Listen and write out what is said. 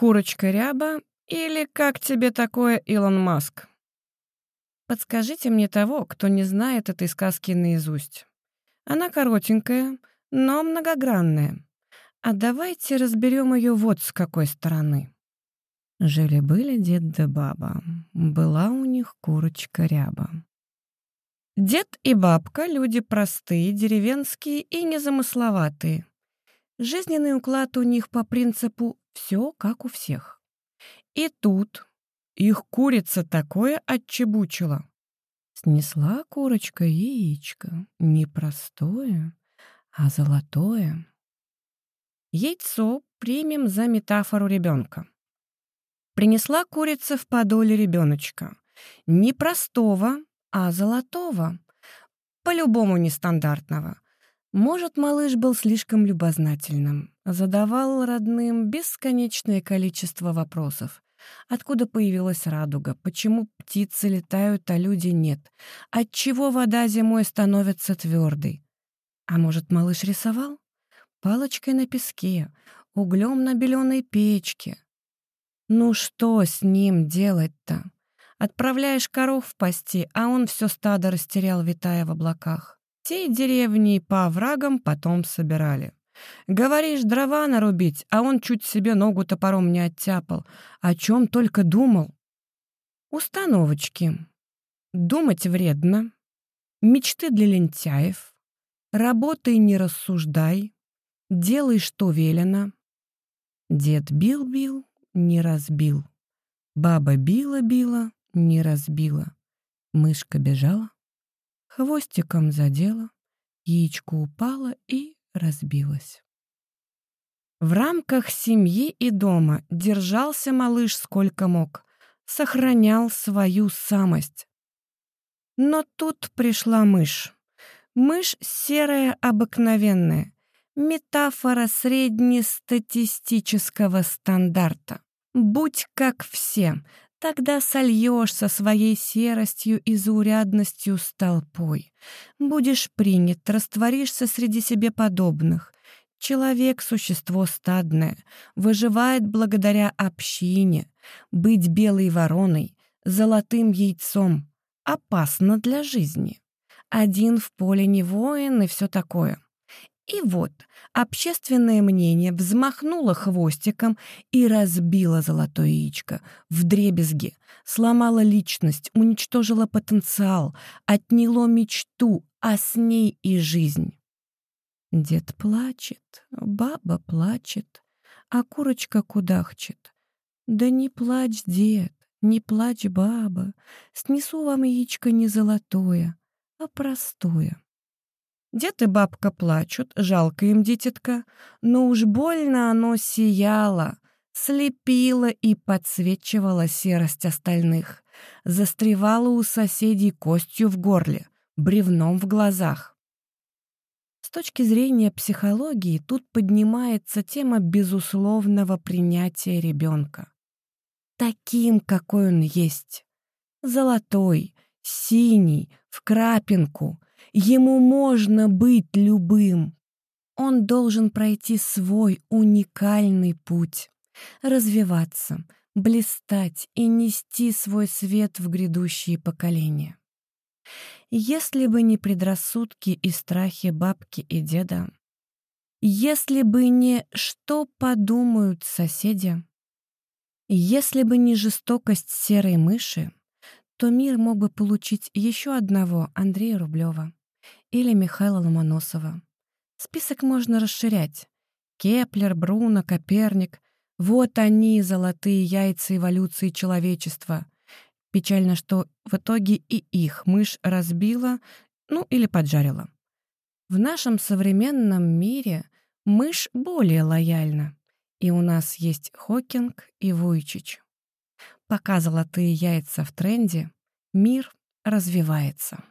Курочка ряба или как тебе такое, Илон Маск? Подскажите мне того, кто не знает этой сказки наизусть. Она коротенькая, но многогранная. А давайте разберем ее вот с какой стороны. Жили-были дед да баба, была у них курочка ряба. Дед и бабка — люди простые, деревенские и незамысловатые. Жизненный уклад у них по принципу «все как у всех». И тут их курица такое отчебучила. Снесла курочка яичко, не простое, а золотое. Яйцо примем за метафору ребенка. Принесла курица в подоле ребеночка. Не простого, а золотого. По-любому нестандартного. Может, малыш был слишком любознательным. Задавал родным бесконечное количество вопросов. Откуда появилась радуга? Почему птицы летают, а люди нет? Отчего вода зимой становится твердой? А может, малыш рисовал? Палочкой на песке, углем на беленой печке. Ну что с ним делать-то? Отправляешь коров пасти, а он все стадо растерял, витая в облаках. Те деревни по оврагам потом собирали. Говоришь, дрова нарубить, а он чуть себе ногу топором не оттяпал. О чем только думал. Установочки. Думать вредно. Мечты для лентяев. Работай, не рассуждай. Делай, что велено. Дед бил-бил, не разбил. Баба била-била, не разбила. Мышка бежала, хвостиком задела, яичко упало и разбилось. В рамках семьи и дома держался малыш сколько мог, сохранял свою самость. Но тут пришла мышь. Мышь серая обыкновенная, метафора среднестатистического стандарта. Будь как все, Тогда сольешься своей серостью и заурядностью с толпой. Будешь принят, растворишься среди себе подобных. Человек — существо стадное, выживает благодаря общине. Быть белой вороной, золотым яйцом опасно для жизни. Один в поле не воин и все такое. И вот общественное мнение взмахнуло хвостиком и разбило золотое яичко в дребезги, сломало личность, уничтожило потенциал, отняло мечту, а с ней и жизнь. Дед плачет, баба плачет, а курочка кудахчет. Да не плачь, дед, не плачь, баба, снесу вам яичко не золотое, а простое. Дед и бабка плачут, жалко им дитятка, но уж больно оно сияло, слепило и подсвечивало серость остальных, застревало у соседей костью в горле, бревном в глазах. С точки зрения психологии тут поднимается тема безусловного принятия ребенка. Таким, какой он есть. Золотой, синий, в крапинку — Ему можно быть любым. Он должен пройти свой уникальный путь, развиваться, блистать и нести свой свет в грядущие поколения. Если бы не предрассудки и страхи бабки и деда, если бы не «что подумают соседи», если бы не жестокость серой мыши, то мир мог бы получить еще одного Андрея Рублева или Михаила Ломоносова. Список можно расширять. Кеплер, Бруно, Коперник — вот они, золотые яйца эволюции человечества. Печально, что в итоге и их мышь разбила, ну или поджарила. В нашем современном мире мышь более лояльна, и у нас есть Хокинг и Вуйчич. Пока золотые яйца в тренде, мир развивается.